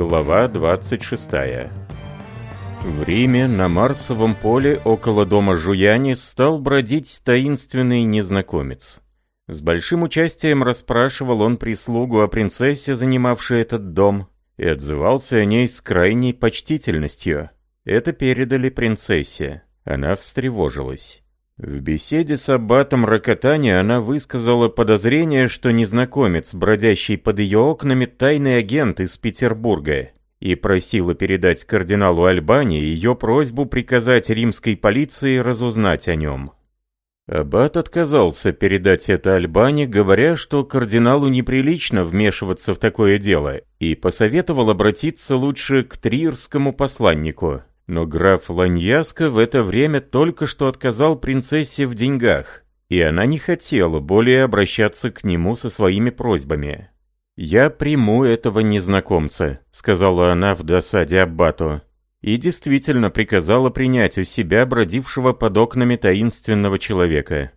Глава 26 В Риме на Марсовом поле около дома Жуяни стал бродить таинственный незнакомец. С большим участием расспрашивал он прислугу о принцессе, занимавшей этот дом, и отзывался о ней с крайней почтительностью. Это передали принцессе. Она встревожилась. В беседе с аббатом Рокотани она высказала подозрение, что незнакомец, бродящий под ее окнами, тайный агент из Петербурга, и просила передать кардиналу Альбани ее просьбу приказать римской полиции разузнать о нем. Аббат отказался передать это Альбани, говоря, что кардиналу неприлично вмешиваться в такое дело, и посоветовал обратиться лучше к трирскому посланнику. Но граф Ланьяско в это время только что отказал принцессе в деньгах, и она не хотела более обращаться к нему со своими просьбами. «Я приму этого незнакомца», — сказала она в досаде Аббату, и действительно приказала принять у себя бродившего под окнами таинственного человека.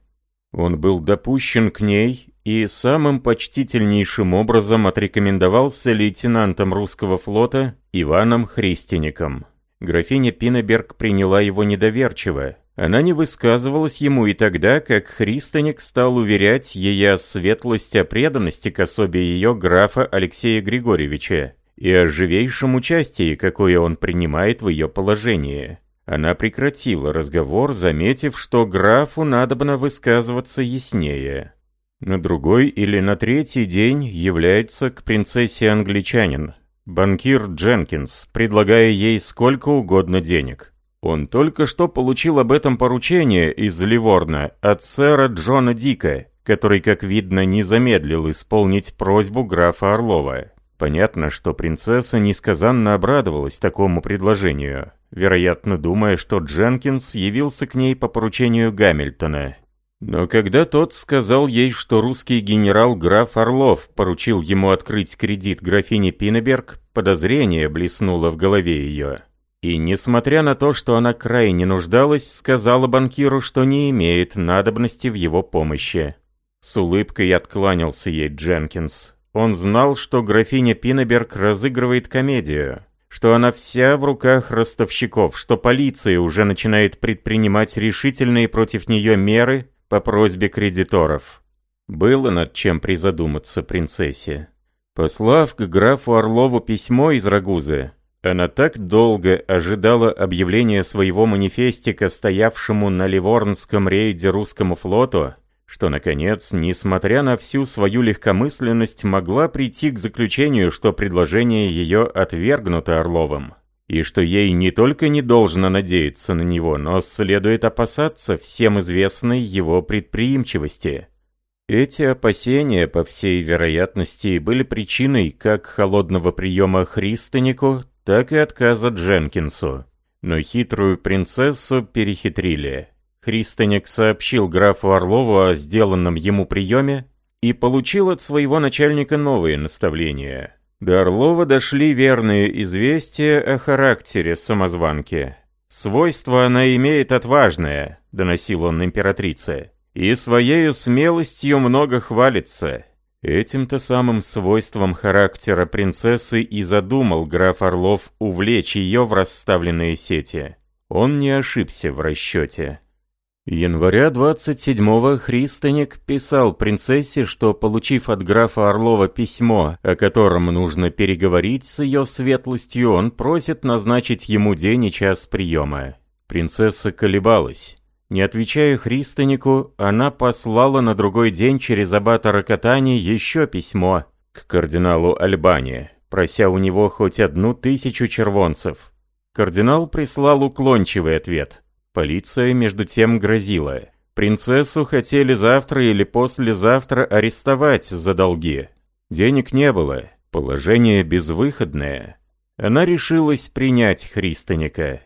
Он был допущен к ней и самым почтительнейшим образом отрекомендовался лейтенантом русского флота Иваном Христиником. Графиня Пинеберг приняла его недоверчиво. Она не высказывалась ему и тогда, как Христоник стал уверять ее светлость о преданности к особе ее графа Алексея Григорьевича и о живейшем участии, какое он принимает в ее положении. Она прекратила разговор, заметив, что графу надобно высказываться яснее. На другой или на третий день является к принцессе англичанин, банкир Дженкинс, предлагая ей сколько угодно денег. Он только что получил об этом поручение из Ливорна от сэра Джона Дика, который, как видно, не замедлил исполнить просьбу графа Орлова. Понятно, что принцесса несказанно обрадовалась такому предложению, вероятно, думая, что Дженкинс явился к ней по поручению Гамильтона, но когда тот сказал ей, что русский генерал граф Орлов поручил ему открыть кредит графине Пинеберг, подозрение блеснуло в голове ее. И, несмотря на то, что она крайне нуждалась, сказала банкиру, что не имеет надобности в его помощи. С улыбкой откланялся ей Дженкинс. Он знал, что графиня Пинеберг разыгрывает комедию, что она вся в руках ростовщиков, что полиция уже начинает предпринимать решительные против нее меры по просьбе кредиторов. Было над чем призадуматься принцессе. Послав к графу Орлову письмо из Рагузы, она так долго ожидала объявления своего манифестика, стоявшему на Ливорнском рейде русскому флоту, что, наконец, несмотря на всю свою легкомысленность, могла прийти к заключению, что предложение ее отвергнуто Орловым и что ей не только не должно надеяться на него, но следует опасаться всем известной его предприимчивости. Эти опасения, по всей вероятности, были причиной как холодного приема Христонику, так и отказа Дженкинсу. Но хитрую принцессу перехитрили. Христоник сообщил графу Орлову о сделанном ему приеме и получил от своего начальника новые наставления. До Орлова дошли верные известия о характере самозванки. «Свойство она имеет отважное», — доносил он императрице, «и своею смелостью много хвалится». Этим-то самым свойством характера принцессы и задумал граф Орлов увлечь ее в расставленные сети. Он не ошибся в расчете. Января 27-го Христоник писал принцессе, что, получив от графа Орлова письмо, о котором нужно переговорить с ее светлостью, он просит назначить ему день и час приема. Принцесса колебалась. Не отвечая Христонику, она послала на другой день через аббата Рокотани еще письмо к кардиналу Альбани, прося у него хоть одну тысячу червонцев. Кардинал прислал уклончивый ответ – Полиция, между тем, грозила. Принцессу хотели завтра или послезавтра арестовать за долги. Денег не было, положение безвыходное. Она решилась принять Христоника.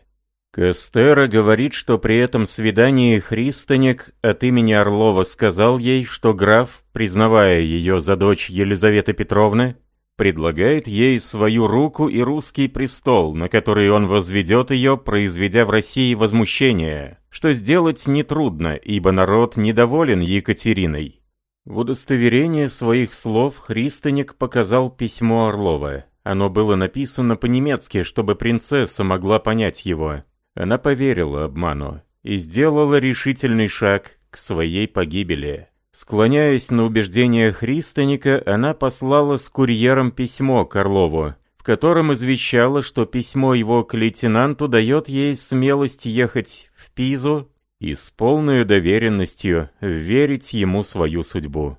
Кастера говорит, что при этом свидании Христоник от имени Орлова сказал ей, что граф, признавая ее за дочь Елизаветы Петровны, предлагает ей свою руку и русский престол, на который он возведет ее, произведя в России возмущение, что сделать нетрудно, ибо народ недоволен Екатериной. В удостоверение своих слов Христоник показал письмо Орлова. Оно было написано по-немецки, чтобы принцесса могла понять его. Она поверила обману и сделала решительный шаг к своей погибели. Склоняясь на убеждения Христоника, она послала с курьером письмо Карлову, в котором извещала, что письмо его к лейтенанту дает ей смелость ехать в Пизу и с полной доверенностью верить ему свою судьбу.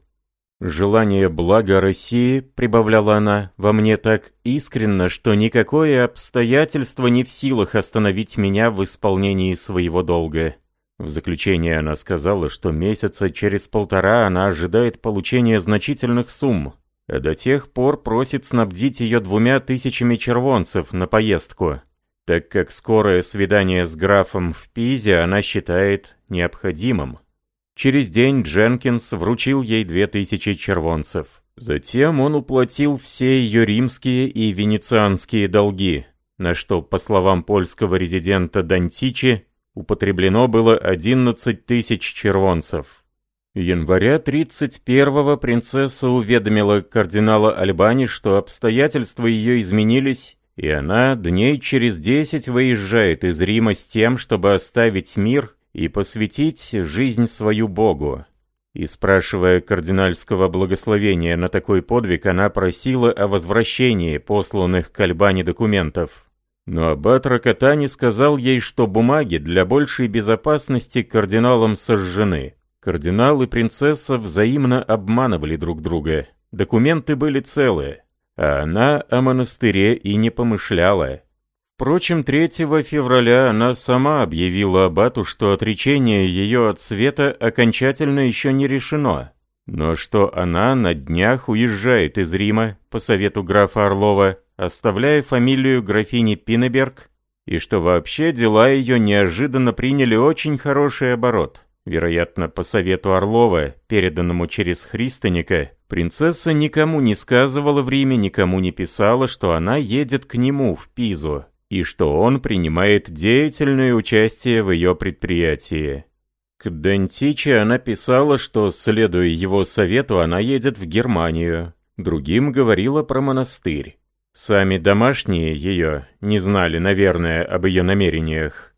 «Желание блага России», — прибавляла она, — «во мне так искренно, что никакое обстоятельство не в силах остановить меня в исполнении своего долга». В заключение она сказала, что месяца через полтора она ожидает получения значительных сумм, а до тех пор просит снабдить ее двумя тысячами червонцев на поездку, так как скорое свидание с графом в Пизе она считает необходимым. Через день Дженкинс вручил ей две тысячи червонцев. Затем он уплатил все ее римские и венецианские долги, на что, по словам польского резидента Дантичи, употреблено было 11 тысяч червонцев. Января 31-го принцесса уведомила кардинала Альбани, что обстоятельства ее изменились, и она дней через десять выезжает из Рима с тем, чтобы оставить мир и посвятить жизнь свою Богу. И спрашивая кардинальского благословения на такой подвиг, она просила о возвращении посланных к Альбане документов. Но аббат Ракатани сказал ей, что бумаги для большей безопасности кардиналам сожжены. Кардинал и принцесса взаимно обманывали друг друга. Документы были целые, а она о монастыре и не помышляла. Впрочем, 3 февраля она сама объявила Абату, что отречение ее от света окончательно еще не решено, но что она на днях уезжает из Рима по совету графа Орлова, оставляя фамилию графини Пинеберг, и что вообще дела ее неожиданно приняли очень хороший оборот. Вероятно, по совету Орлова, переданному через Христоника, принцесса никому не сказывала в Риме, никому не писала, что она едет к нему в Пизу, и что он принимает деятельное участие в ее предприятии. К Дентиче она писала, что, следуя его совету, она едет в Германию. Другим говорила про монастырь. Сами домашние ее не знали, наверное, об ее намерениях.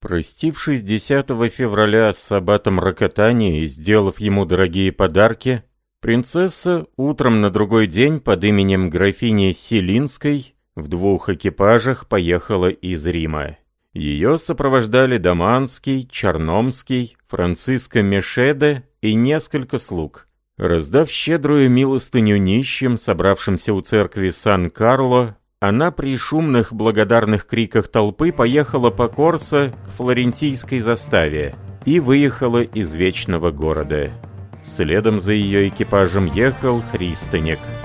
Простившись 10 февраля с аббатом Рокотани и сделав ему дорогие подарки, принцесса утром на другой день под именем графини Селинской в двух экипажах поехала из Рима. Ее сопровождали Даманский, Черномский, Франциско Мешеде и несколько слуг. Раздав щедрую милостыню нищим, собравшимся у церкви Сан-Карло, она при шумных благодарных криках толпы поехала по Корсо к флорентийской заставе и выехала из Вечного города. Следом за ее экипажем ехал Христонек –